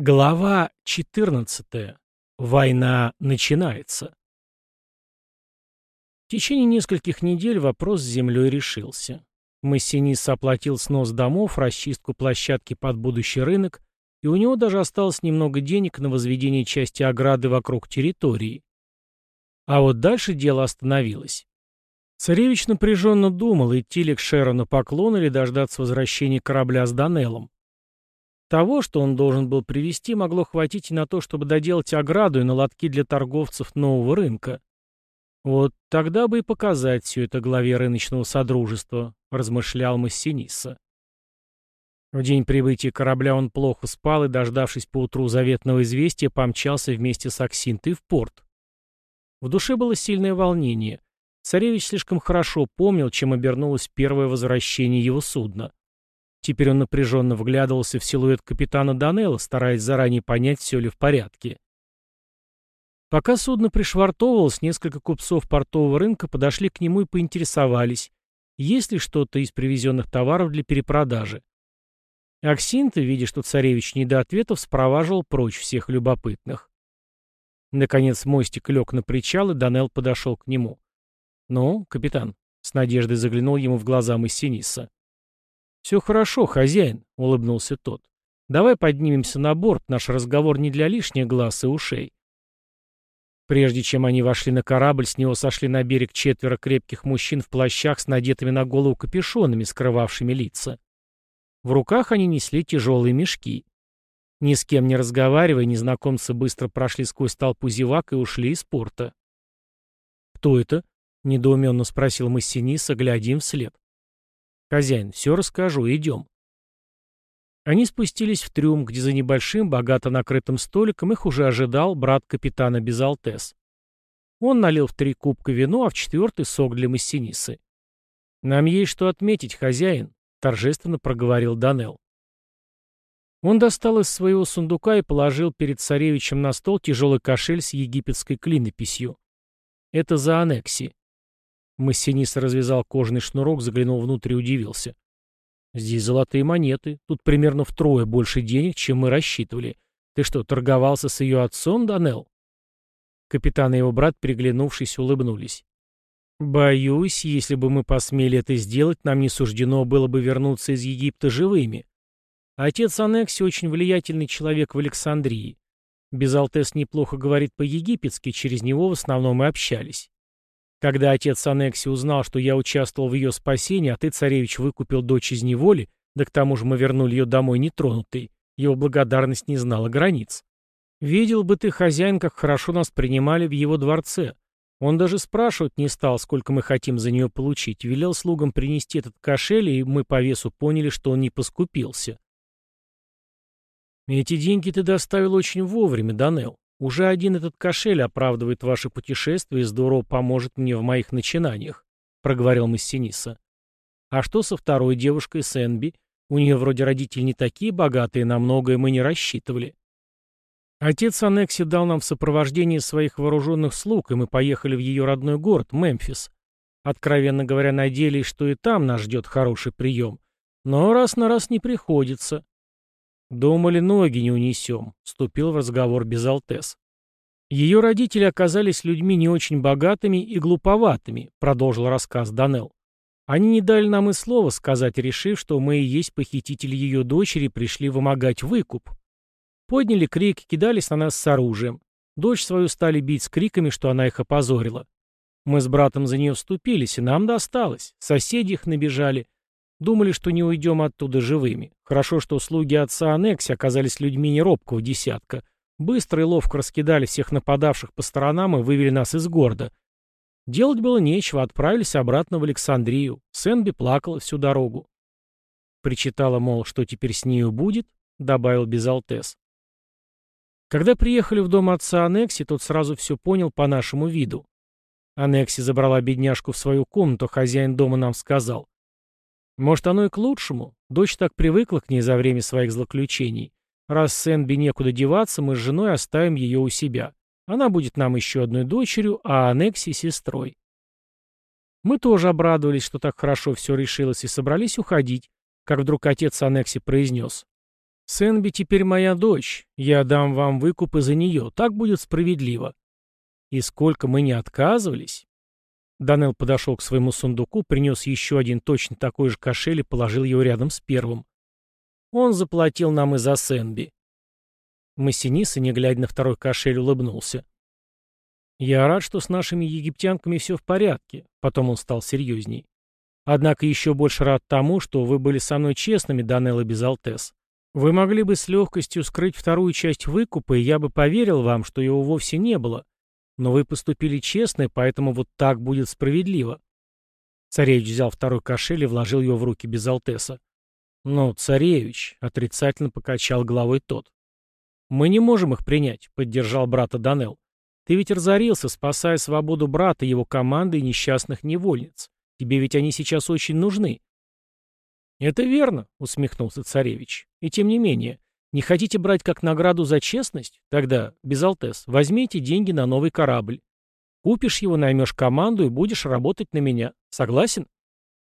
Глава 14. Война начинается. В течение нескольких недель вопрос с землей решился. Массинис оплатил снос домов, расчистку площадки под будущий рынок, и у него даже осталось немного денег на возведение части ограды вокруг территории. А вот дальше дело остановилось. Царевич напряженно думал, идти ли к Шерону поклон или дождаться возвращения корабля с Данелом. Того, что он должен был привезти, могло хватить и на то, чтобы доделать ограду и на для торговцев нового рынка. Вот тогда бы и показать все это главе рыночного содружества, размышлял Массиниса. В день прибытия корабля он плохо спал и, дождавшись поутру заветного известия, помчался вместе с Аксинтой в порт. В душе было сильное волнение. Царевич слишком хорошо помнил, чем обернулось первое возвращение его судна. Теперь он напряженно вглядывался в силуэт капитана Данелла, стараясь заранее понять, все ли в порядке. Пока судно пришвартовывалось, несколько купцов портового рынка подошли к нему и поинтересовались, есть ли что-то из привезенных товаров для перепродажи. Аксинта, видя, что царевич не до ответов, спроваживал прочь всех любопытных. Наконец мостик лег на причал, и Данел подошел к нему. «Ну, капитан», — с надеждой заглянул ему в глаза Массиниса. «Все хорошо, хозяин», — улыбнулся тот. «Давай поднимемся на борт, наш разговор не для лишних глаз и ушей». Прежде чем они вошли на корабль, с него сошли на берег четверо крепких мужчин в плащах с надетыми на голову капюшонами, скрывавшими лица. В руках они несли тяжелые мешки. Ни с кем не разговаривая, незнакомцы быстро прошли сквозь толпу зевак и ушли из порта. «Кто это?» — недоуменно спросил Массиниса, глядя им вслед. «Хозяин, все расскажу, идем». Они спустились в трюм, где за небольшим, богато накрытым столиком их уже ожидал брат капитана Безалтес. Он налил в три кубка вино, а в четвертый сок для массинисы. «Нам есть что отметить, хозяин», — торжественно проговорил Данел. Он достал из своего сундука и положил перед царевичем на стол тяжелый кошель с египетской клинописью. Это за аннекси. Массинис развязал кожаный шнурок, заглянул внутрь и удивился. «Здесь золотые монеты. Тут примерно втрое больше денег, чем мы рассчитывали. Ты что, торговался с ее отцом, Данел?» Капитан и его брат, переглянувшись, улыбнулись. «Боюсь, если бы мы посмели это сделать, нам не суждено было бы вернуться из Египта живыми. Отец Анекси очень влиятельный человек в Александрии. Безалтес неплохо говорит по-египетски, через него в основном и общались. Когда отец Анекси узнал, что я участвовал в ее спасении, а ты, царевич, выкупил дочь из неволи, да к тому же мы вернули ее домой нетронутой, его благодарность не знала границ. Видел бы ты, хозяин, как хорошо нас принимали в его дворце. Он даже спрашивать не стал, сколько мы хотим за нее получить. Велел слугам принести этот кошель, и мы по весу поняли, что он не поскупился. Эти деньги ты доставил очень вовремя, Данел. Уже один этот кошель оправдывает ваше путешествие и здорово поможет мне в моих начинаниях», — проговорил Массиниса. «А что со второй девушкой Сенби? У нее вроде родители не такие богатые, на многое мы не рассчитывали». Отец Анекси дал нам в сопровождении своих вооруженных слуг, и мы поехали в ее родной город, Мемфис. Откровенно говоря, надеялись, что и там нас ждет хороший прием. Но раз на раз не приходится. «Думали, ноги не унесем», — вступил в разговор Безалтес. «Ее родители оказались людьми не очень богатыми и глуповатыми», — продолжил рассказ Данел. «Они не дали нам и слова сказать, решив, что мы и есть похитители ее дочери пришли вымогать выкуп. Подняли крик, кидались на нас с оружием. Дочь свою стали бить с криками, что она их опозорила. Мы с братом за нее вступились, и нам досталось. Соседи их набежали. Думали, что не уйдем оттуда живыми. Хорошо, что слуги отца Анекси оказались людьми неробкого десятка. Быстро и ловко раскидали всех нападавших по сторонам и вывели нас из города. Делать было нечего, отправились обратно в Александрию. Сенби плакала всю дорогу. Причитала, мол, что теперь с нею будет, добавил Безалтес. Когда приехали в дом отца Анекси, тот сразу все понял по нашему виду. Анекси забрала бедняжку в свою комнату, хозяин дома нам сказал. Может, оно и к лучшему. Дочь так привыкла к ней за время своих злоключений. Раз Сэнби некуда деваться, мы с женой оставим ее у себя. Она будет нам еще одной дочерью, а Анекси — сестрой. Мы тоже обрадовались, что так хорошо все решилось, и собрались уходить, как вдруг отец Анекси произнес. Сенби теперь моя дочь. Я дам вам выкуп из-за нее. Так будет справедливо. И сколько мы не отказывались. Данел подошел к своему сундуку, принес еще один точно такой же кошель и положил его рядом с первым. Он заплатил нам и за Сенби. Массиниса, не глядя на второй кошель, улыбнулся. «Я рад, что с нашими египтянками все в порядке», — потом он стал серьезней. «Однако еще больше рад тому, что вы были со мной честными, Данелла Безалтес. Вы могли бы с легкостью скрыть вторую часть выкупа, и я бы поверил вам, что его вовсе не было. Но вы поступили честно, поэтому вот так будет справедливо». Царевич взял второй кошель и вложил его в руки Безалтеса. «Ну, царевич», — отрицательно покачал головой тот. «Мы не можем их принять», — поддержал брата Данел. Ты ведь разорился, спасая свободу брата, его команды и несчастных невольниц. Тебе ведь они сейчас очень нужны. Это верно, усмехнулся царевич. И тем не менее, не хотите брать как награду за честность? Тогда, Безалтес, возьмите деньги на новый корабль. Купишь его, наймешь команду и будешь работать на меня. Согласен?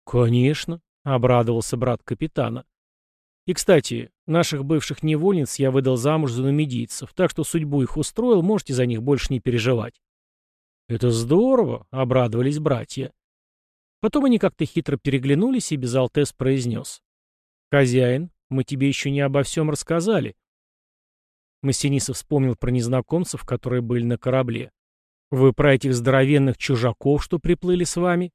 Конечно, обрадовался брат капитана. И, кстати, наших бывших невольниц я выдал замуж за нумидийцев, так что судьбу их устроил, можете за них больше не переживать. Это здорово, обрадовались братья. Потом они как-то хитро переглянулись, и Безалтес произнес. «Хозяин, мы тебе еще не обо всем рассказали». Массинисов вспомнил про незнакомцев, которые были на корабле. «Вы про этих здоровенных чужаков, что приплыли с вами?»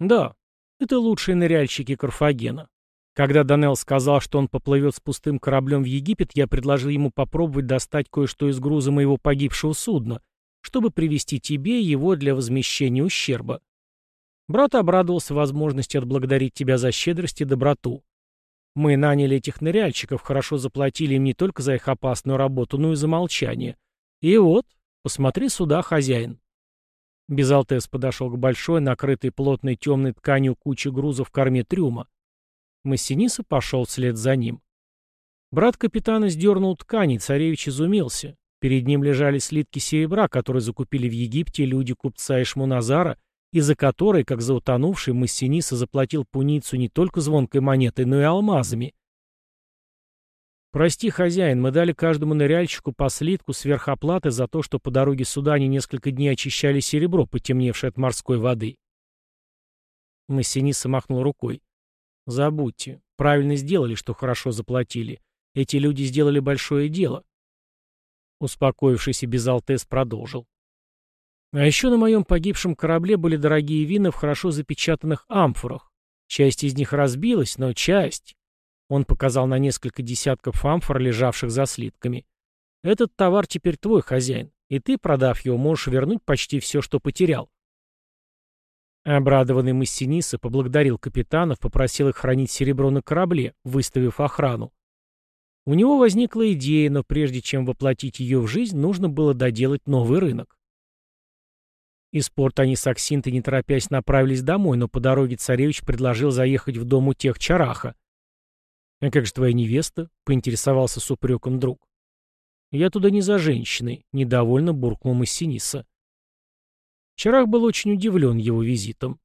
«Да, это лучшие ныряльщики Карфагена. Когда Данел сказал, что он поплывет с пустым кораблем в Египет, я предложил ему попробовать достать кое-что из груза моего погибшего судна, чтобы привести тебе его для возмещения ущерба. Брат обрадовался возможности отблагодарить тебя за щедрость и доброту. Мы наняли этих ныряльщиков, хорошо заплатили им не только за их опасную работу, но и за молчание. И вот, посмотри сюда, хозяин. Безалтес подошел к большой, накрытой плотной темной тканью куче груза в корме трюма. Массиниса пошел вслед за ним. Брат капитана сдернул ткань, и царевич изумился. Перед ним лежали слитки серебра, которые закупили в Египте люди купца Ишмуназара, и за которые, как за утонувший, Массиниса заплатил пуницу не только звонкой монетой, но и алмазами. «Прости, хозяин, мы дали каждому ныряльщику по слитку сверх оплаты за то, что по дороге сюда они несколько дней очищали серебро, потемневшее от морской воды». Массиниса махнул рукой. Забудьте. Правильно сделали, что хорошо заплатили. Эти люди сделали большое дело. Успокоившийся Безалтес продолжил. А еще на моем погибшем корабле были дорогие вина в хорошо запечатанных амфорах. Часть из них разбилась, но часть... Он показал на несколько десятков амфор, лежавших за слитками. Этот товар теперь твой, хозяин, и ты, продав его, можешь вернуть почти все, что потерял. Обрадованный Массиниса поблагодарил капитанов, попросил их хранить серебро на корабле, выставив охрану. У него возникла идея, но прежде чем воплотить ее в жизнь, нужно было доделать новый рынок. Из порта они с Аксинтой, не торопясь, направились домой, но по дороге царевич предложил заехать в дом у тех Чараха. «А как же твоя невеста?» — поинтересовался с упреком друг. «Я туда не за женщиной», — недовольно буркнул Массиниса. Чарах был очень удивлен его визитом.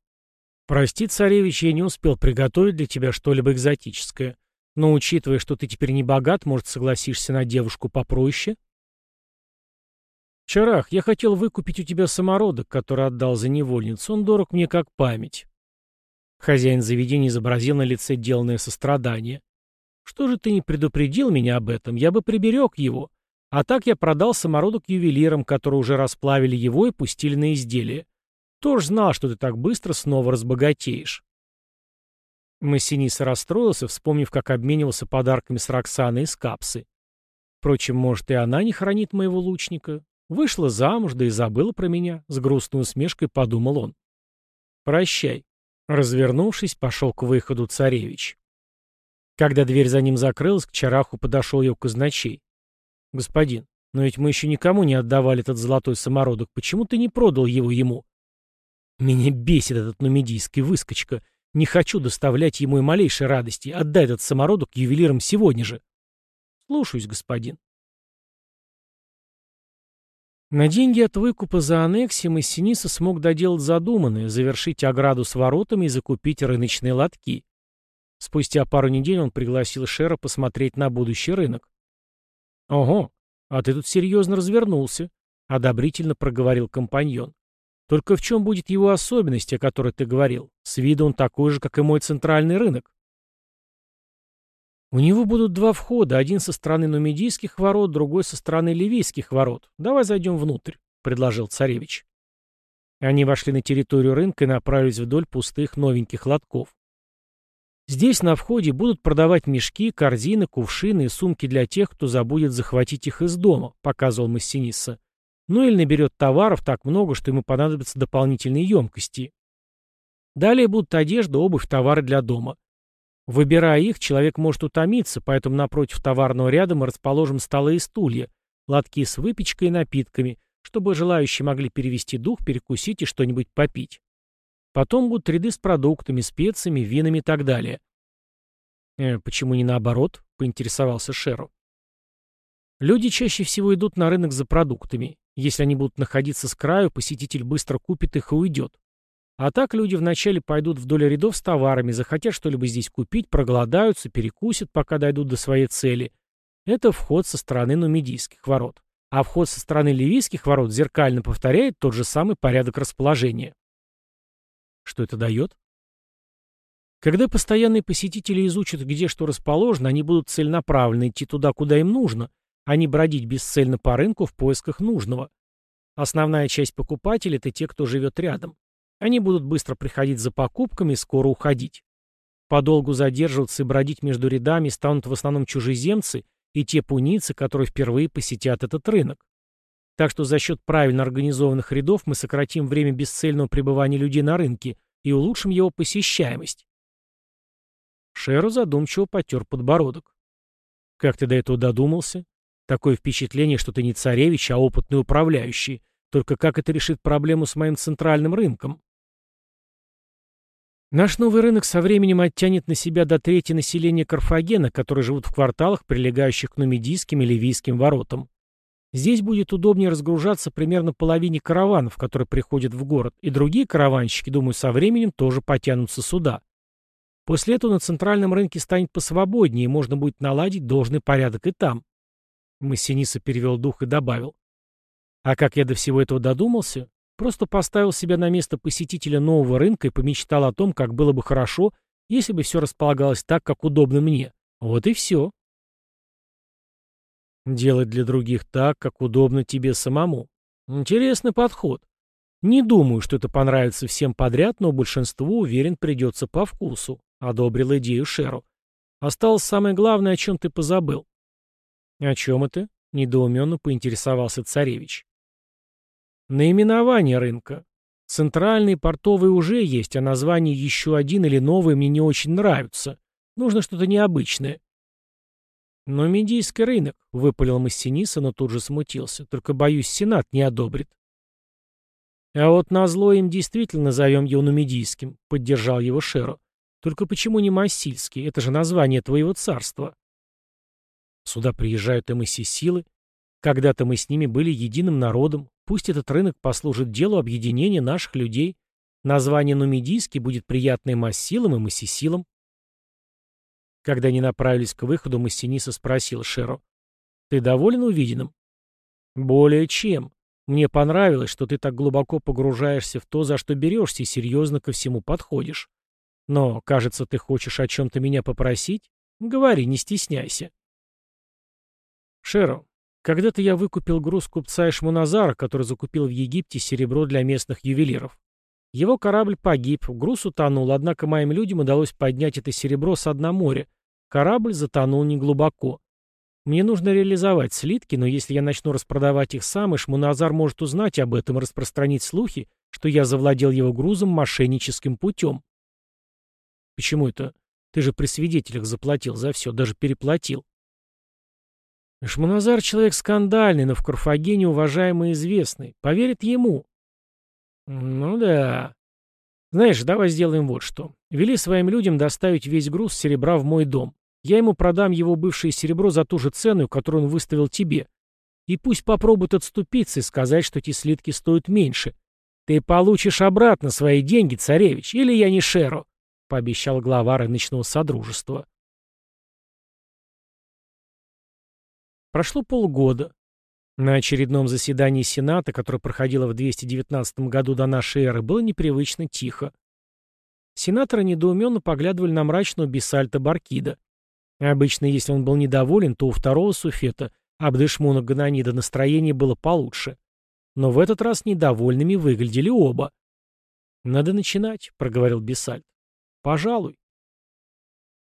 «Прости, царевич, я не успел приготовить для тебя что-либо экзотическое. Но, учитывая, что ты теперь не богат, может, согласишься на девушку попроще?» «Чарах, я хотел выкупить у тебя самородок, который отдал за невольницу. Он дорог мне как память». Хозяин заведения изобразил на лице деланное сострадание. «Что же ты не предупредил меня об этом? Я бы приберег его. А так я продал самородок ювелирам, которые уже расплавили его и пустили на изделие. Тоже знал, что ты так быстро снова разбогатеешь. Массиниса расстроился, вспомнив, как обменивался подарками с Роксаной из капсы. Впрочем, может, и она не хранит моего лучника. Вышла замуж, да и забыла про меня, с грустной усмешкой подумал он. «Прощай». Развернувшись, пошел к выходу царевич. Когда дверь за ним закрылась, к чараху подошел ее казначей. «Господин, но ведь мы еще никому не отдавали этот золотой самородок. Почему ты не продал его ему?» «Меня бесит этот нумидийский выскочка. Не хочу доставлять ему и малейшей радости. Отдай этот самородок ювелирам сегодня же». «Слушаюсь, господин». На деньги от выкупа за аннексием Иссениса смог доделать задуманное, завершить ограду с воротами и закупить рыночные лотки. Спустя пару недель он пригласил Шера посмотреть на будущий рынок. «Ого, а ты тут серьезно развернулся», — одобрительно проговорил компаньон. «Только в чем будет его особенность, о которой ты говорил? С виду он такой же, как и мой центральный рынок». «У него будут два входа, один со стороны нумидийских ворот, другой со стороны ливийских ворот. Давай зайдем внутрь», — предложил царевич. Они вошли на территорию рынка и направились вдоль пустых новеньких лотков. Здесь на входе будут продавать мешки, корзины, кувшины и сумки для тех, кто забудет захватить их из дома, показывал Массиниса. Ну или наберет товаров так много, что ему понадобятся дополнительные емкости. Далее будут одежда, обувь, товары для дома. Выбирая их, человек может утомиться, поэтому напротив товарного ряда мы расположим столы и стулья, лотки с выпечкой и напитками, чтобы желающие могли перевести дух, перекусить и что-нибудь попить. Потом будут ряды с продуктами, специями, винами и так далее. «Э, «Почему не наоборот?» — поинтересовался Шеру. Люди чаще всего идут на рынок за продуктами. Если они будут находиться с краю, посетитель быстро купит их и уйдет. А так люди вначале пойдут вдоль рядов с товарами, захотят что-либо здесь купить, проголодаются, перекусят, пока дойдут до своей цели. Это вход со стороны нумидийских ворот. А вход со стороны ливийских ворот зеркально повторяет тот же самый порядок расположения. Что это дает? Когда постоянные посетители изучат, где что расположено, они будут целенаправленно идти туда, куда им нужно, а не бродить бесцельно по рынку в поисках нужного. Основная часть покупателей – это те, кто живет рядом. Они будут быстро приходить за покупками и скоро уходить. Подолгу задерживаться и бродить между рядами станут в основном чужеземцы и те пуницы, которые впервые посетят этот рынок. Так что за счет правильно организованных рядов мы сократим время бесцельного пребывания людей на рынке и улучшим его посещаемость. Шеру задумчиво потер подбородок. «Как ты до этого додумался? Такое впечатление, что ты не царевич, а опытный управляющий. Только как это решит проблему с моим центральным рынком?» Наш новый рынок со временем оттянет на себя до трети населения Карфагена, которые живут в кварталах, прилегающих к нумидийским и ливийским воротам. Здесь будет удобнее разгружаться примерно половине караванов, которые приходят в город, и другие караванщики, думаю, со временем тоже потянутся сюда. После этого на центральном рынке станет посвободнее, и можно будет наладить должный порядок и там. Массиниса перевел дух и добавил. А как я до всего этого додумался? Просто поставил себя на место посетителя нового рынка и помечтал о том, как было бы хорошо, если бы все располагалось так, как удобно мне. Вот и все. Делать для других так, как удобно тебе самому. Интересный подход. Не думаю, что это понравится всем подряд, но большинству, уверен, придется по вкусу. Одобрил идею Шеру. Осталось самое главное, о чем ты позабыл. О чем это? Недоуменно поинтересовался царевич. Наименование рынка. Центральный портовый уже есть, а название еще один или новый мне не очень нравится. Нужно что-то необычное. «Но медийский рынок», — выпалил Массиниса, но тут же смутился. «Только, боюсь, Сенат не одобрит». «А вот назло им действительно назовем его нумидийским», — поддержал его Шеро. «Только почему не Массильский? Это же название твоего царства». Сюда приезжают силы. Когда-то мы с ними были единым народом. Пусть этот рынок послужит делу объединения наших людей. Название нумидийский будет приятное Массилам и Массисилам. Когда они направились к выходу, Массиниса спросил Шеро. «Ты доволен увиденным?» «Более чем. Мне понравилось, что ты так глубоко погружаешься в то, за что берешься, и серьезно ко всему подходишь. Но, кажется, ты хочешь о чем-то меня попросить? Говори, не стесняйся». «Шеро, когда-то я выкупил груз купца Ишмуназара, который закупил в Египте серебро для местных ювелиров. Его корабль погиб, груз утонул, однако моим людям удалось поднять это серебро с дна моря. Корабль затонул неглубоко. Мне нужно реализовать слитки, но если я начну распродавать их сам, Ишмуназар может узнать об этом и распространить слухи, что я завладел его грузом мошенническим путем. Почему это? Ты же при свидетелях заплатил за все, даже переплатил. Шмуназар человек скандальный, но в Карфагене уважаемый и известный. Поверит ему. Ну да. Знаешь, давай сделаем вот что. Вели своим людям доставить весь груз серебра в мой дом. Я ему продам его бывшее серебро за ту же цену, которую он выставил тебе. И пусть попробует отступиться и сказать, что эти слитки стоят меньше. Ты получишь обратно свои деньги, царевич, или я не шеру. пообещал глава рыночного содружества. Прошло полгода. На очередном заседании Сената, которое проходило в 219 году до нашей эры, было непривычно тихо. Сенаторы недоуменно поглядывали на мрачного Бесальта Баркида. Обычно, если он был недоволен, то у второго суфета, Абдышмуна Гананида, настроение было получше. Но в этот раз недовольными выглядели оба. «Надо начинать», — проговорил Бесальт. «Пожалуй».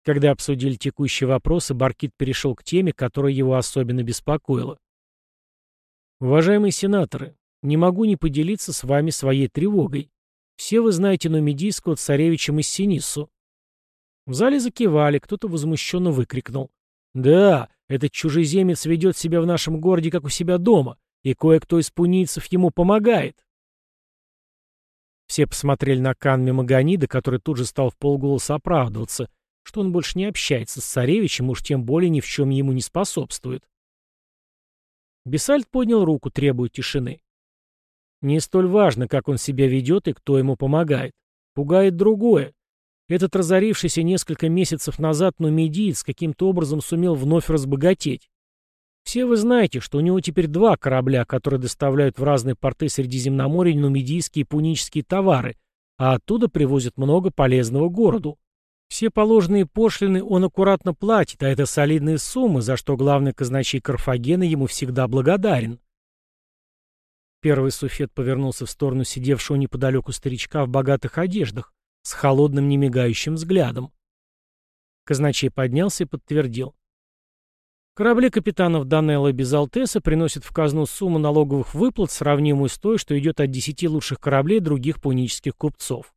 Когда обсудили текущие вопросы, Баркит перешел к теме, которая его особенно беспокоила. Уважаемые сенаторы, не могу не поделиться с вами своей тревогой. Все вы знаете нумидийского царевича Массинису. В зале закивали, кто-то возмущенно выкрикнул. «Да, этот чужеземец ведет себя в нашем городе, как у себя дома, и кое-кто из пунийцев ему помогает». Все посмотрели на Канми Маганида, который тут же стал в полголоса оправдываться, что он больше не общается с царевичем, уж тем более ни в чем ему не способствует. Бесальт поднял руку, требуя тишины. Не столь важно, как он себя ведет и кто ему помогает. Пугает другое. Этот разорившийся несколько месяцев назад нумидиец каким-то образом сумел вновь разбогатеть. Все вы знаете, что у него теперь два корабля, которые доставляют в разные порты Средиземноморья нумидийские и пунические товары, а оттуда привозят много полезного городу. Все положенные пошлины он аккуратно платит, а это солидные суммы, за что главный казначей Карфагена ему всегда благодарен. Первый суфет повернулся в сторону сидевшего неподалеку старичка в богатых одеждах, с холодным немигающим взглядом. Казначей поднялся и подтвердил. Корабли капитанов Данелла и Безалтеса приносят в казну сумму налоговых выплат, сравнимую с той, что идет от десяти лучших кораблей других пунических купцов.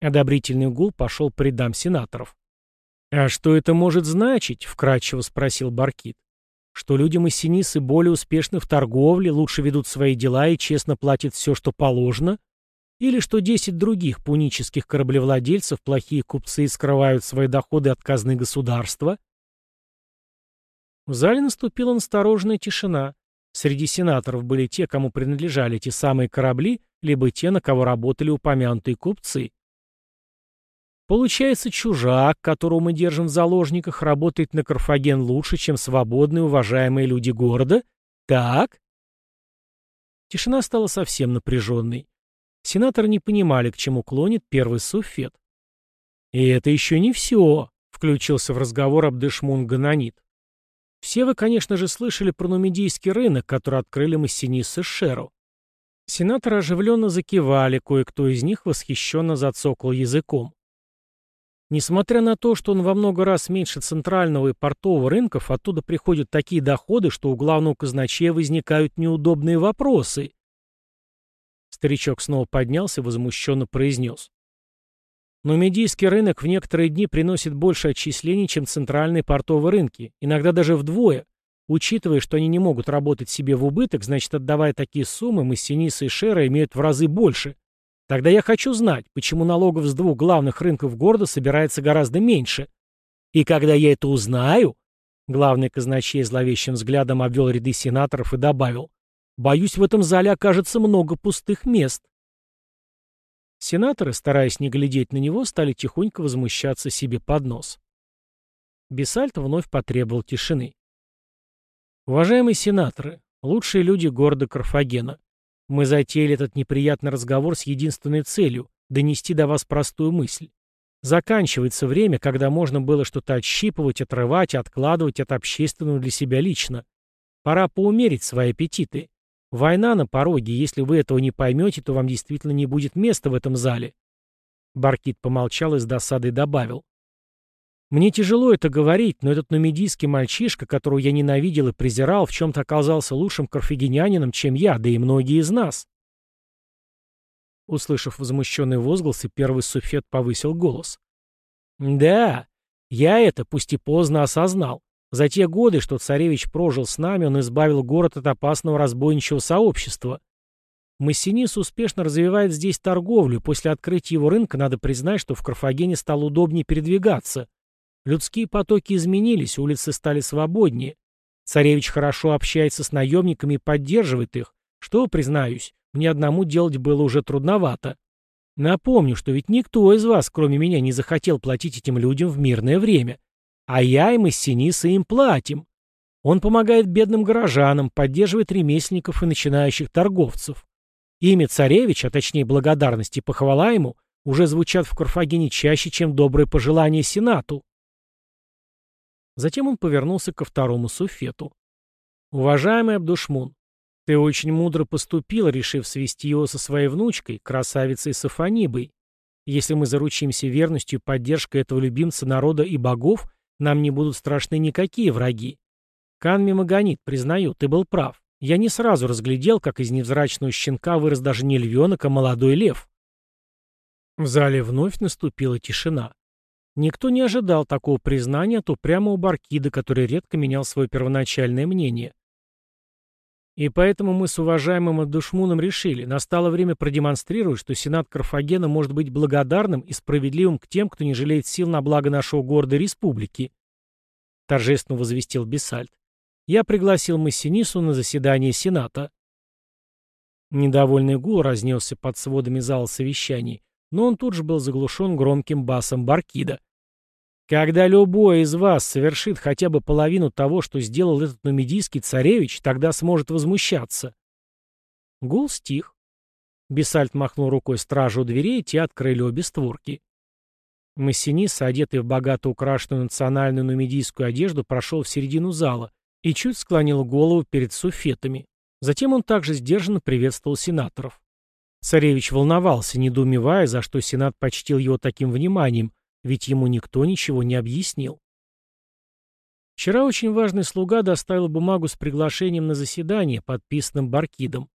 Одобрительный гул пошел по рядам сенаторов. «А что это может значить?» — вкратчиво спросил Баркит. «Что людям из Синисы более успешны в торговле, лучше ведут свои дела и честно платят все, что положено? Или что десять других пунических кораблевладельцев, плохие купцы, скрывают свои доходы от казны государства?» В зале наступила настороженная тишина. Среди сенаторов были те, кому принадлежали эти самые корабли, либо те, на кого работали упомянутые купцы. Получается, чужак, которого мы держим в заложниках, работает на Карфаген лучше, чем свободные уважаемые люди города? Так? Тишина стала совсем напряженной. Сенаторы не понимали, к чему клонит первый суфет. «И это еще не все», — включился в разговор Абдышмун Гананит. «Все вы, конечно же, слышали про нумидийский рынок, который открыли мы с Синисса Шеру. Сенаторы оживленно закивали, кое-кто из них восхищенно зацокал языком. Несмотря на то, что он во много раз меньше центрального и портового рынков, оттуда приходят такие доходы, что у главного казначея возникают неудобные вопросы. Старичок снова поднялся и возмущенно произнес. Но медийский рынок в некоторые дни приносит больше отчислений, чем центральные портовые рынки, иногда даже вдвое. Учитывая, что они не могут работать себе в убыток, значит, отдавая такие суммы, мы Массиниса и Шера имеют в разы больше. Тогда я хочу знать, почему налогов с двух главных рынков города собирается гораздо меньше. И когда я это узнаю, главный казначей зловещим взглядом обвел ряды сенаторов и добавил, боюсь, в этом зале окажется много пустых мест. Сенаторы, стараясь не глядеть на него, стали тихонько возмущаться себе под нос. Бесальт вновь потребовал тишины. Уважаемые сенаторы, лучшие люди города Карфагена, мы затеяли этот неприятный разговор с единственной целью — донести до вас простую мысль. Заканчивается время, когда можно было что-то отщипывать, отрывать, откладывать от общественного для себя лично. Пора поумерить свои аппетиты. Война на пороге, если вы этого не поймете, то вам действительно не будет места в этом зале. Баркит помолчал и с досадой добавил. Мне тяжело это говорить, но этот нумидийский мальчишка, которого я ненавидел и презирал, в чем-то оказался лучшим карфагенянином, чем я, да и многие из нас. Услышав возмущенный возглас, и первый суфет повысил голос. «Да, я это, пусть и поздно, осознал. За те годы, что царевич прожил с нами, он избавил город от опасного разбойничьего сообщества. Массинис успешно развивает здесь торговлю, после открытия его рынка надо признать, что в Карфагене стало удобнее передвигаться — Людские потоки изменились, улицы стали свободнее. Царевич хорошо общается с наемниками и поддерживает их, что, признаюсь, мне одному делать было уже трудновато. Напомню, что ведь никто из вас, кроме меня, не захотел платить этим людям в мирное время. А я им из Синиса им платим. Он помогает бедным горожанам, поддерживает ремесленников и начинающих торговцев. Имя царевич, а точнее благодарность и похвала ему, уже звучат в Карфагене чаще, чем добрые пожелания Сенату. Затем он повернулся ко второму суфету. «Уважаемый Абдушмун, ты очень мудро поступил, решив свести его со своей внучкой, красавицей Сафонибой. Если мы заручимся верностью и поддержкой этого любимца народа и богов, нам не будут страшны никакие враги. Канми Магонит, признаю, ты был прав. Я не сразу разглядел, как из невзрачного щенка вырос даже не львенок, а молодой лев. В зале вновь наступила тишина. Никто не ожидал такого признания от упрямого Баркида, который редко менял свое первоначальное мнение. И поэтому мы с уважаемым Адушмуном решили, настало время продемонстрировать, что Сенат Карфагена может быть благодарным и справедливым к тем, кто не жалеет сил на благо нашего города и республики. Торжественно возвестил Бесальт. Я пригласил Массинису на заседание Сената. Недовольный гул разнесся под сводами зала совещаний, но он тут же был заглушен громким басом Баркида. Когда любой из вас совершит хотя бы половину того, что сделал этот нумидийский царевич, тогда сможет возмущаться. Гул стих. Бесальт махнул рукой стражу у дверей, и те открыли обе створки. Массинис, одетый в богато украшенную национальную нумидийскую одежду, прошел в середину зала и чуть склонил голову перед суфетами. Затем он также сдержанно приветствовал сенаторов. Царевич волновался, недоумевая, за что сенат почтил его таким вниманием, ведь ему никто ничего не объяснил. Вчера очень важный слуга доставил бумагу с приглашением на заседание, подписанным Баркидом.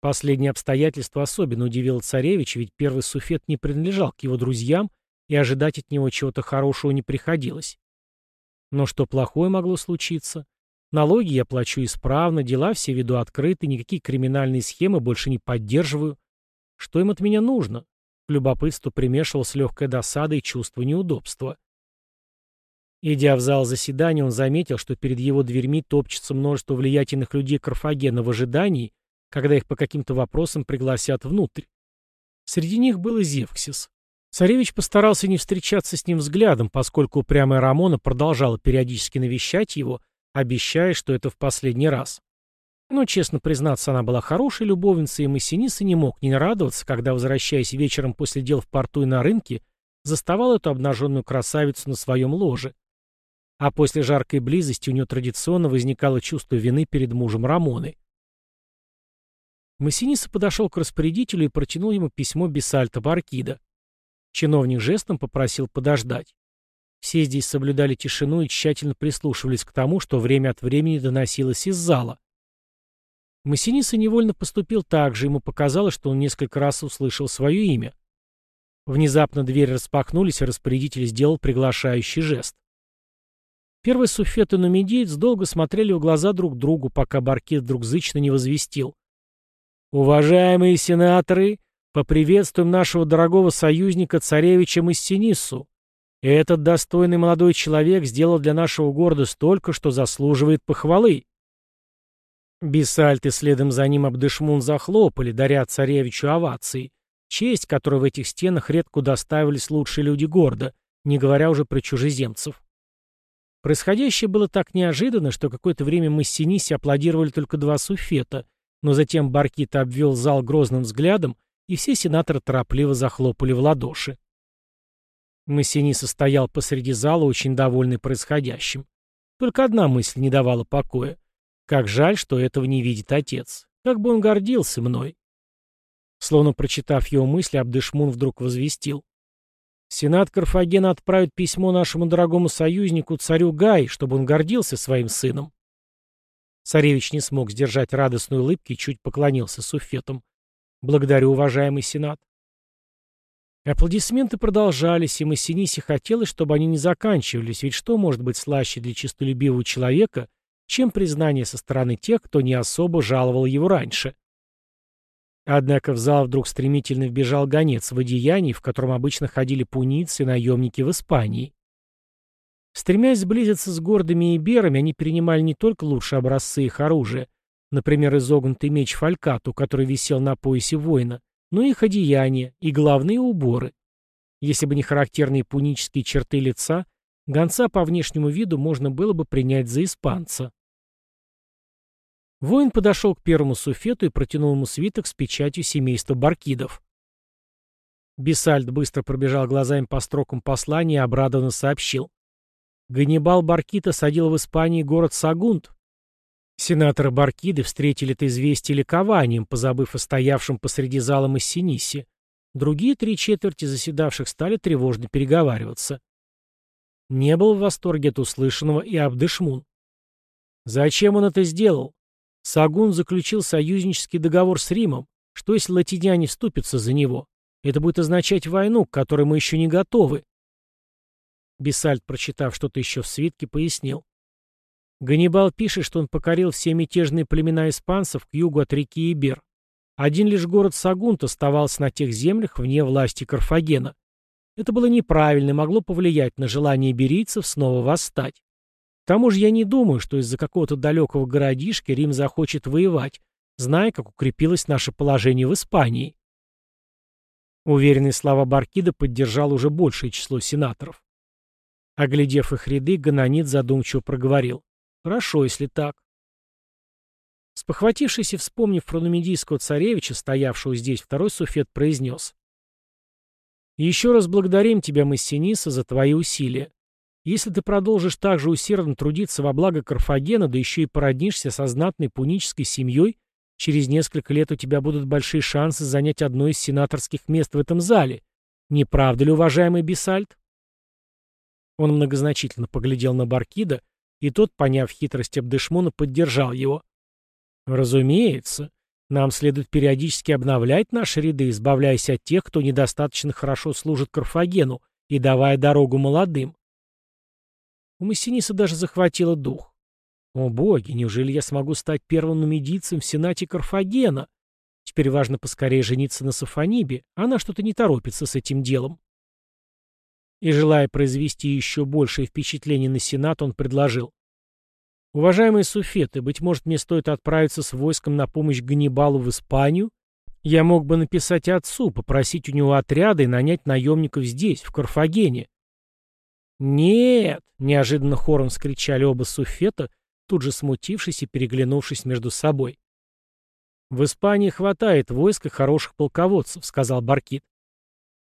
Последнее обстоятельство особенно удивило царевич, ведь первый суфет не принадлежал к его друзьям, и ожидать от него чего-то хорошего не приходилось. Но что плохое могло случиться? Налоги я плачу исправно, дела все веду открыты, никакие криминальные схемы больше не поддерживаю. Что им от меня нужно? К любопытству примешивалась легкая досада и чувство неудобства. Идя в зал заседания, он заметил, что перед его дверьми топчется множество влиятельных людей Карфагена в ожидании, когда их по каким-то вопросам пригласят внутрь. Среди них был и Зевксис. Царевич постарался не встречаться с ним взглядом, поскольку упрямая Рамона продолжала периодически навещать его, обещая, что это в последний раз. Но, честно признаться, она была хорошей любовницей, и Массиниса не мог не радоваться, когда, возвращаясь вечером после дел в порту и на рынке, заставал эту обнаженную красавицу на своем ложе. А после жаркой близости у нее традиционно возникало чувство вины перед мужем Рамоны. Массиниса подошел к распорядителю и протянул ему письмо Бесальта Баркида. Чиновник жестом попросил подождать. Все здесь соблюдали тишину и тщательно прислушивались к тому, что время от времени доносилось из зала. Массиниса невольно поступил так же, ему показалось, что он несколько раз услышал свое имя. Внезапно двери распахнулись, и распорядитель сделал приглашающий жест. Первый суфет и нумидиец долго смотрели в глаза друг другу, пока Баркет вдруг зычно не возвестил. «Уважаемые сенаторы, поприветствуем нашего дорогого союзника царевича Массинису. Этот достойный молодой человек сделал для нашего города столько, что заслуживает похвалы». Бисальт и следом за ним Абдышмун захлопали, даря царевичу овации, честь, которой в этих стенах редко доставились лучшие люди города, не говоря уже про чужеземцев. Происходящее было так неожиданно, что какое-то время мы с Синиси аплодировали только два суфета, но затем Баркита обвел зал грозным взглядом, и все сенаторы торопливо захлопали в ладоши. Массиниса стоял посреди зала, очень довольный происходящим. Только одна мысль не давала покоя. Как жаль, что этого не видит отец. Как бы он гордился мной. Словно прочитав его мысли, Абдышмун вдруг возвестил. Сенат Карфагена отправит письмо нашему дорогому союзнику, царю Гай, чтобы он гордился своим сыном. Царевич не смог сдержать радостной улыбки и чуть поклонился суфетом. Благодарю, уважаемый сенат. Аплодисменты продолжались, и Массинисе хотелось, чтобы они не заканчивались, ведь что может быть слаще для честолюбивого человека, чем признание со стороны тех, кто не особо жаловал его раньше. Однако в зал вдруг стремительно вбежал гонец в одеянии, в котором обычно ходили пуницы и наемники в Испании. Стремясь сблизиться с гордыми иберами, они перенимали не только лучшие образцы их оружия, например, изогнутый меч Фалькату, который висел на поясе воина, но их одеяния и головные уборы. Если бы не характерные пунические черты лица, гонца по внешнему виду можно было бы принять за испанца. Воин подошел к первому суфету и протянул ему свиток с печатью семейства Баркидов. Бесальд быстро пробежал глазами по строкам послания и обрадованно сообщил. Ганнибал Баркита садил в Испании город Сагунт. Сенаторы Баркиды встретили это известие ликованием, позабыв о стоявшем посреди зала Массинисе. Другие три четверти заседавших стали тревожно переговариваться. Не был в восторге от услышанного и Абдышмун. Зачем он это сделал? Сагун заключил союзнический договор с Римом. Что если латиняне вступятся за него? Это будет означать войну, к которой мы еще не готовы. Бесальд, прочитав что-то еще в свитке, пояснил. Ганнибал пишет, что он покорил все мятежные племена испанцев к югу от реки Ибер. Один лишь город Сагунт оставался на тех землях вне власти Карфагена. Это было неправильно и могло повлиять на желание иберийцев снова восстать. К тому же я не думаю, что из-за какого-то далекого городишки Рим захочет воевать, зная, как укрепилось наше положение в Испании. Уверенные слова Баркида поддержал уже большее число сенаторов. Оглядев их ряды, Ганонит задумчиво проговорил. «Хорошо, если так». Спохватившись и вспомнив про нумидийского царевича, стоявшего здесь, второй суфет произнес. «Еще раз благодарим тебя, Массиниса, за твои усилия. Если ты продолжишь так же усердно трудиться во благо Карфагена, да еще и породнишься со знатной пунической семьей, через несколько лет у тебя будут большие шансы занять одно из сенаторских мест в этом зале. Не правда ли, уважаемый Бисальт?» Он многозначительно поглядел на Баркида, и тот, поняв хитрость Абдышмона, поддержал его. «Разумеется. Нам следует периодически обновлять наши ряды, избавляясь от тех, кто недостаточно хорошо служит Карфагену, и давая дорогу молодым. У Массиниса даже захватило дух. О боги, неужели я смогу стать первым нумидийцем в Сенате Карфагена? Теперь важно поскорее жениться на Сафонибе, она что-то не торопится с этим делом. И желая произвести еще большее впечатление на Сенат, он предложил. «Уважаемые суфеты, быть может, мне стоит отправиться с войском на помощь Ганнибалу в Испанию? Я мог бы написать отцу, попросить у него отряда и нанять наемников здесь, в Карфагене. «Нет!» — неожиданно хором скричали оба суфета, тут же смутившись и переглянувшись между собой. «В Испании хватает войск и хороших полководцев», — сказал Баркит.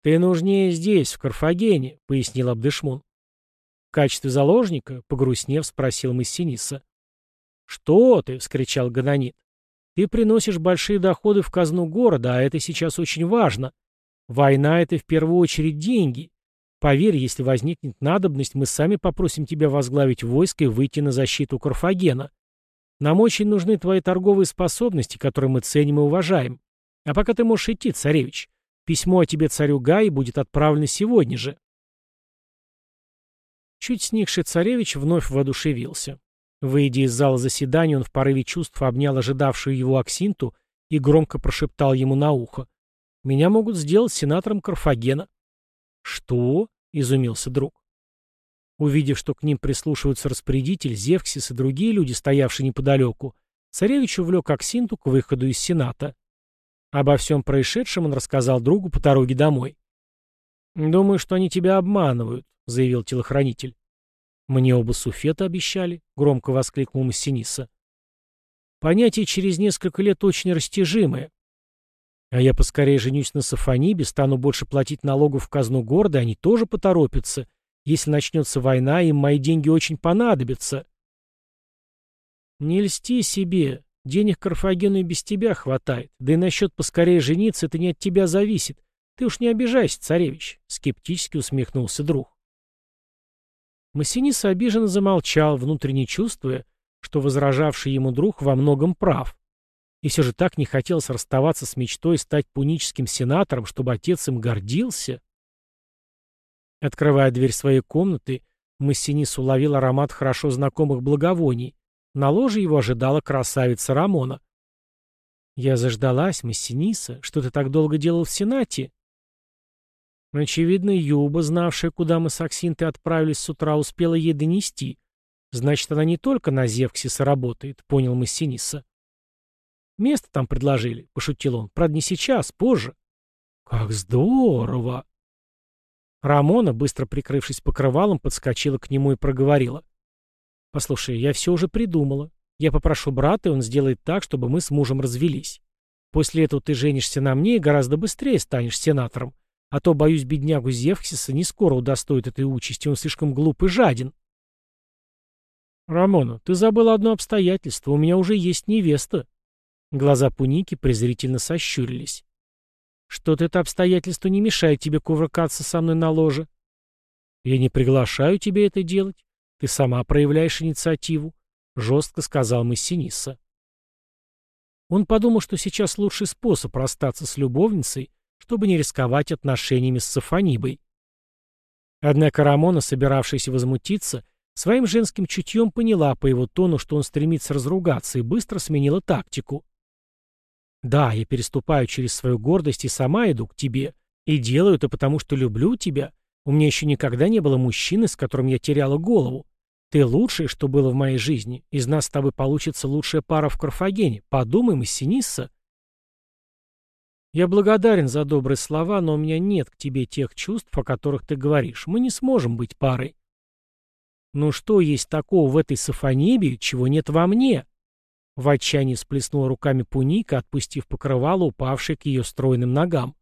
«Ты нужнее здесь, в Карфагене», — пояснил Абдышмун. «В качестве заложника?» — погрустнев, спросил Массиниса. «Что ты?» — вскричал Ганонит. «Ты приносишь большие доходы в казну города, а это сейчас очень важно. Война — это в первую очередь деньги. Поверь, если возникнет надобность, мы сами попросим тебя возглавить войско и выйти на защиту Карфагена. Нам очень нужны твои торговые способности, которые мы ценим и уважаем. А пока ты можешь идти, царевич. Письмо о тебе царю Гаи будет отправлено сегодня же. Чуть сникший царевич вновь воодушевился. Выйдя из зала заседания, он в порыве чувств обнял ожидавшую его Аксинту и громко прошептал ему на ухо. «Меня могут сделать сенатором Карфагена». «Что?» — изумился друг. Увидев, что к ним прислушиваются распорядитель, Зевксис и другие люди, стоявшие неподалеку, царевич увлек Аксинту к выходу из Сената. Обо всем происшедшем он рассказал другу по дороге домой. «Думаю, что они тебя обманывают», — заявил телохранитель. «Мне оба суфета обещали», — громко воскликнул Массиниса. «Понятие через несколько лет очень растяжимое. А я поскорее женюсь на Сафонибе, стану больше платить налогов в казну города, они тоже поторопятся. Если начнется война, им мои деньги очень понадобятся. Не льсти себе. Денег Карфагену и без тебя хватает. Да и насчет поскорее жениться это не от тебя зависит. Ты уж не обижайся, царевич, — скептически усмехнулся друг. Массиниса обиженно замолчал, внутренне чувствуя, что возражавший ему друг во многом прав. И все же так не хотелось расставаться с мечтой стать пуническим сенатором, чтобы отец им гордился. Открывая дверь своей комнаты, Массинис уловил аромат хорошо знакомых благовоний. На ложе его ожидала красавица Рамона. «Я заждалась, Массиниса. Что ты так долго делал в Сенате?» Очевидно, Юба, знавшая, куда мы с Аксинтой отправились с утра, успела ей донести. Значит, она не только на Зевксиса работает, понял Массиниса. «Место там предложили», — пошутил он. «Правда, не сейчас, позже. «Как здорово!» Рамона, быстро прикрывшись покрывалом, подскочила к нему и проговорила. «Послушай, я все уже придумала. Я попрошу брата, и он сделает так, чтобы мы с мужем развелись. После этого ты женишься на мне и гораздо быстрее станешь сенатором. А то, боюсь, беднягу Зевксиса не скоро удостоит этой участи, он слишком глуп и жаден». «Рамона, ты забыла одно обстоятельство. У меня уже есть невеста». Глаза Пуники презрительно сощурились. Что-то это обстоятельство не мешает тебе кувыркаться со мной на ложе. Я не приглашаю тебя это делать. Ты сама проявляешь инициативу, — жестко сказал Массиниса. Он подумал, что сейчас лучший способ расстаться с любовницей, чтобы не рисковать отношениями с Сафонибой. Однако Рамона, собиравшаяся возмутиться, своим женским чутьем поняла по его тону, что он стремится разругаться, и быстро сменила тактику. Да, я переступаю через свою гордость и сама иду к тебе. И делаю это потому, что люблю тебя. У меня еще никогда не было мужчины, с которым я теряла голову. Ты лучшее, что было в моей жизни. Из нас с тобой получится лучшая пара в Карфагене. Подумай, Массинисса. Я благодарен за добрые слова, но у меня нет к тебе тех чувств, о которых ты говоришь. Мы не сможем быть парой. Ну что есть такого в этой сафонебии, чего нет во мне? В отчаянии сплеснула руками Пуника, отпустив покрывало, упавшее к ее стройным ногам.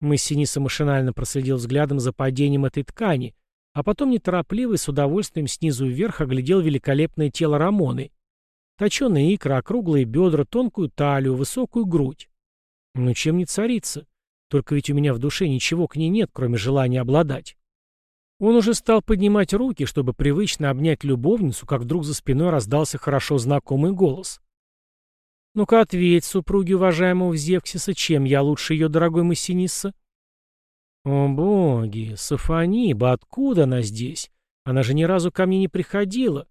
Массиниса машинально проследил взглядом за падением этой ткани, а потом неторопливо и с удовольствием снизу вверх оглядел великолепное тело Рамоны. Точеные икры, округлые бедра, тонкую талию, высокую грудь. Ну чем не царица? Только ведь у меня в душе ничего к ней нет, кроме желания обладать. Он уже стал поднимать руки, чтобы привычно обнять любовницу, как вдруг за спиной раздался хорошо знакомый голос. «Ну-ка ответь, супруги уважаемого Зевксиса, чем я лучше ее, дорогой Массинисса?» «О боги, Сафониба, откуда она здесь? Она же ни разу ко мне не приходила».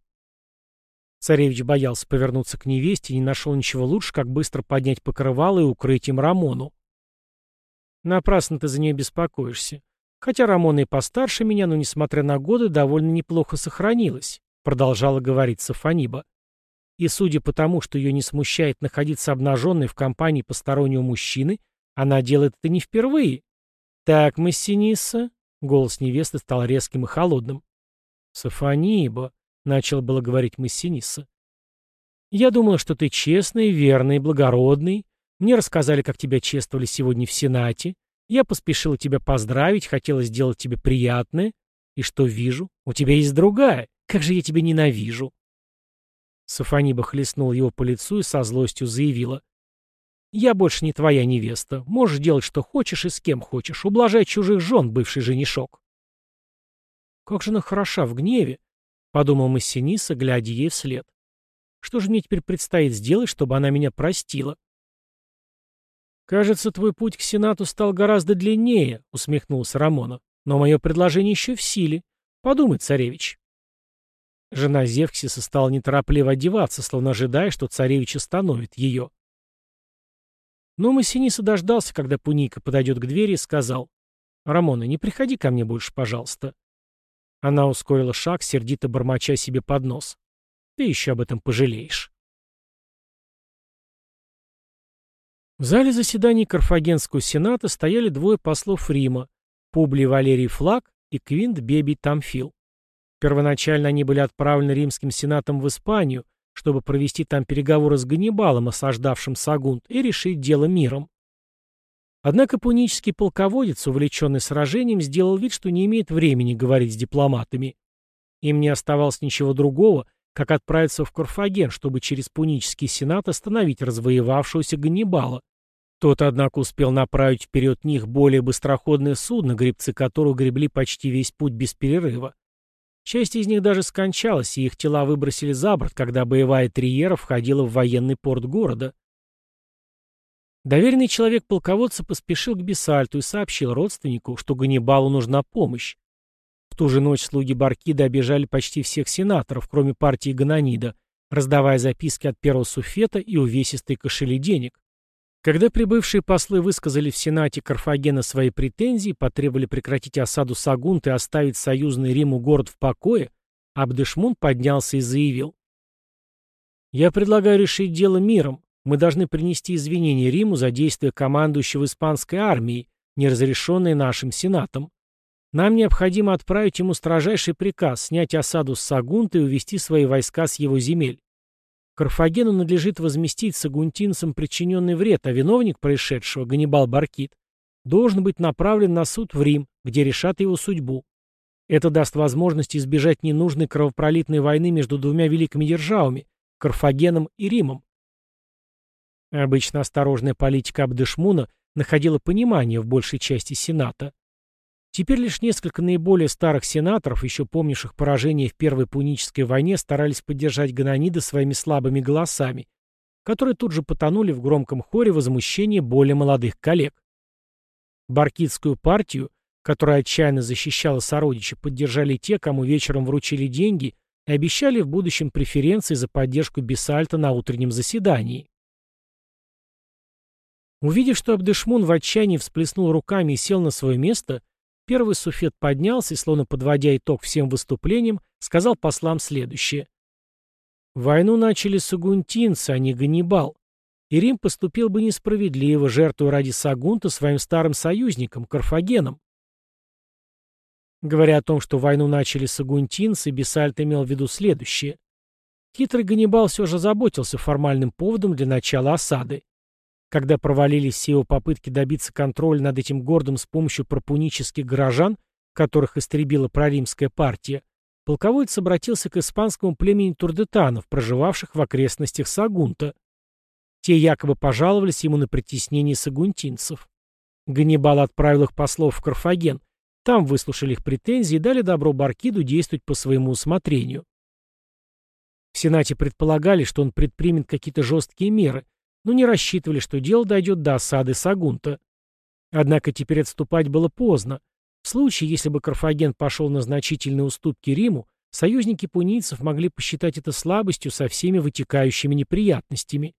Царевич боялся повернуться к невесте и не нашел ничего лучше, как быстро поднять покрывало и укрыть им Рамону. «Напрасно ты за нее беспокоишься. Хотя Рамона и постарше меня, но, несмотря на годы, довольно неплохо сохранилась, продолжала говорить Сафаниба. И судя по тому, что ее не смущает находиться обнаженной в компании постороннего мужчины, она делает это не впервые. Так, Массиниса, голос невесты стал резким и холодным. Сафаниба, начал было говорить Массиниса. Я думала, что ты честный, верный, благородный. Мне рассказали, как тебя чествовали сегодня в Сенате. Я поспешила тебя поздравить, хотела сделать тебе приятное. И что вижу? У тебя есть другая. Как же я тебя ненавижу!» Сафониба хлестнул его по лицу и со злостью заявила. «Я больше не твоя невеста. Можешь делать, что хочешь и с кем хочешь. Ублажай чужих жен, бывший женишок». «Как же она хороша в гневе!» — подумал Массиниса, глядя ей вслед. «Что же мне теперь предстоит сделать, чтобы она меня простила?» «Кажется, твой путь к Сенату стал гораздо длиннее», — усмехнулся Рамона. «Но мое предложение еще в силе. Подумай, царевич». Жена Зевксиса стала неторопливо одеваться, словно ожидая, что царевич остановит ее. Но Массиниса дождался, когда Пуника подойдет к двери и сказал, «Рамона, не приходи ко мне больше, пожалуйста». Она ускорила шаг, сердито бормоча себе под нос. «Ты еще об этом пожалеешь». В зале заседаний Карфагенского сената стояли двое послов Рима – Публий Валерий Флаг и Квинт Бебий Тамфил. Первоначально они были отправлены римским сенатом в Испанию, чтобы провести там переговоры с Ганнибалом, осаждавшим Сагунт, и решить дело миром. Однако пунический полководец, увлеченный сражением, сделал вид, что не имеет времени говорить с дипломатами. Им не оставалось ничего другого, как отправиться в Карфаген, чтобы через пунический сенат остановить развоевавшегося Ганнибала. Тот, однако, успел направить вперед них более быстроходное судно, гребцы которого гребли почти весь путь без перерыва. Часть из них даже скончалась, и их тела выбросили за борт, когда боевая триера входила в военный порт города. Доверенный человек полководца поспешил к Бесальту и сообщил родственнику, что Ганнибалу нужна помощь. В ту же ночь слуги Баркида обижали почти всех сенаторов, кроме партии Гананида, раздавая записки от первого суфета и увесистые кошели денег. Когда прибывшие послы высказали в Сенате Карфагена свои претензии, потребовали прекратить осаду Сагунт и оставить союзный Риму город в покое, Абдешмун поднялся и заявил. «Я предлагаю решить дело миром. мы должны принести извинения Риму за действия командующего испанской армией, не разрешенные нашим сенатом. Нам необходимо отправить ему строжайший приказ снять осаду с Сагунта и увести свои войска с его земель. Карфагену надлежит возместить сагунтинцам причиненный вред, а виновник происшедшего, Ганнибал Баркит, должен быть направлен на суд в Рим, где решат его судьбу. Это даст возможность избежать ненужной кровопролитной войны между двумя великими державами – Карфагеном и Римом. Обычно осторожная политика Абдешмуна находила понимание в большей части Сената. Теперь лишь несколько наиболее старых сенаторов, еще помнивших поражение в Первой Пунической войне, старались поддержать Ганонида своими слабыми голосами, которые тут же потонули в громком хоре возмущения более молодых коллег. Баркитскую партию, которая отчаянно защищала сородича, поддержали те, кому вечером вручили деньги и обещали в будущем преференции за поддержку Бесальта на утреннем заседании. Увидев, что Абдешмун в отчаянии всплеснул руками и сел на свое место, первый суфет поднялся и, словно подводя итог всем выступлениям, сказал послам следующее. «Войну начали сагунтинцы, а не Ганнибал. И Рим поступил бы несправедливо, жертвуя ради Сагунта своим старым союзником, Карфагеном. Говоря о том, что войну начали сагунтинцы, Бесальт имел в виду следующее. Хитрый Ганнибал все же заботился формальным поводом для начала осады. Когда провалились все его попытки добиться контроля над этим городом с помощью пропунических горожан, которых истребила проримская партия, полководец обратился к испанскому племени турдетанов, проживавших в окрестностях Сагунта. Те якобы пожаловались ему на притеснение сагунтинцев. Ганнибал отправил их послов в Карфаген. Там выслушали их претензии и дали добро Баркиду действовать по своему усмотрению. В Сенате предполагали, что он предпримет какие-то жесткие меры, но не рассчитывали, что дело дойдет до осады Сагунта. Однако теперь отступать было поздно. В случае, если бы Карфаген пошел на значительные уступки Риму, союзники пунийцев могли посчитать это слабостью со всеми вытекающими неприятностями.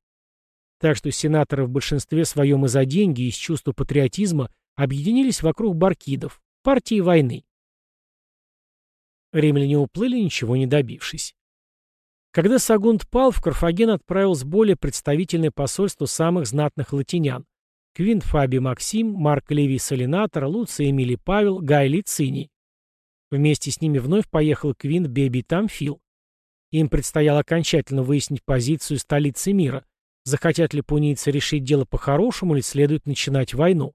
Так что сенаторы в большинстве своем из-за деньги и из чувства патриотизма объединились вокруг баркидов, партии войны. Римляне уплыли, ничего не добившись. Когда Сагунт пал, в Карфаген отправил с более представительное посольство самых знатных латинян. Квинт Фаби Максим, Марк Левий Солинатор, Луций Эмилий Павел, Гай Лициний. Вместе с ними вновь поехал Квинт Беби Тамфил. Им предстояло окончательно выяснить позицию столицы мира. Захотят ли пунийцы решить дело по-хорошему или следует начинать войну?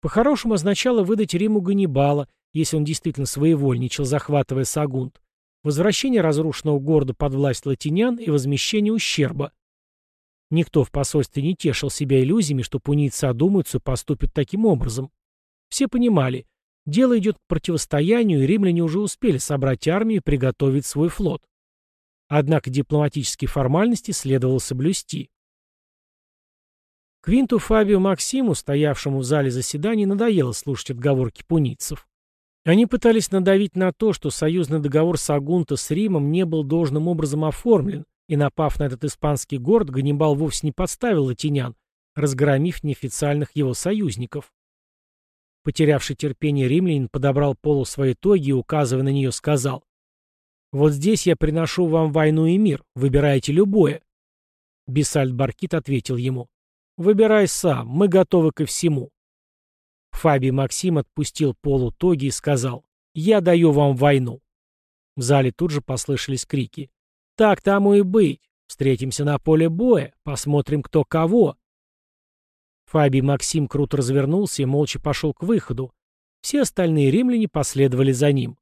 По-хорошему означало выдать Риму Ганнибала, если он действительно своевольничал, захватывая Сагунт возвращение разрушенного города под власть латинян и возмещение ущерба. Никто в посольстве не тешил себя иллюзиями, что пунийцы одумаются и поступят таким образом. Все понимали, дело идет к противостоянию, и римляне уже успели собрать армию и приготовить свой флот. Однако дипломатические формальности следовало соблюсти. Квинту Фабио Максиму, стоявшему в зале заседаний, надоело слушать отговорки пунийцев. Они пытались надавить на то, что союзный договор Сагунта с Римом не был должным образом оформлен, и, напав на этот испанский город, Ганнибал вовсе не подставил латинян, разгромив неофициальных его союзников. Потерявший терпение римлянин подобрал полу своей тоги и, указывая на нее, сказал, «Вот здесь я приношу вам войну и мир, выбирайте любое». Бесальд Баркит ответил ему, «Выбирай сам, мы готовы ко всему». Фабий Максим отпустил полу тоги и сказал «Я даю вам войну». В зале тут же послышались крики. «Так тому и быть. Встретимся на поле боя. Посмотрим, кто кого». Фабий Максим круто развернулся и молча пошел к выходу. Все остальные римляне последовали за ним.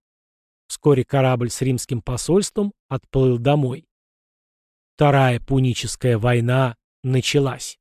Вскоре корабль с римским посольством отплыл домой. Вторая пуническая война началась.